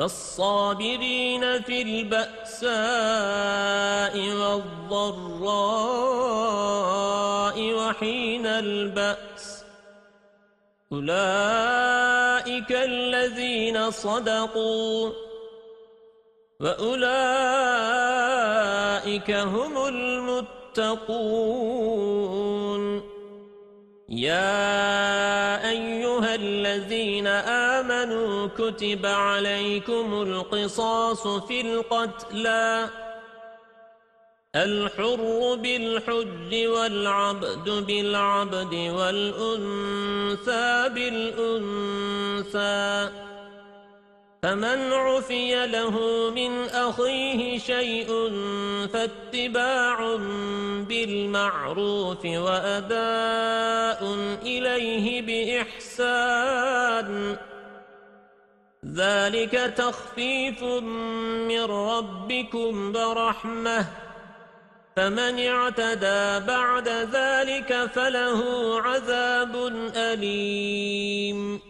فالصابرين في البأساء والضراء وحين البأس. أولئك الذين صدقوا وأولئك هم المتقون. يا أيها الذين آمنوا كتب عليكم القصاص في القتلى الحر بالحج والعبد بالعبد والأنثى بالأنثى فمن عفي له من أخيه شيء فاتباع بالمعروف وأداء إليه بإحسان. ذلك تخفيف من ربكم برحمة فمن اعتدى بعد ذلك فله عذاب أليم.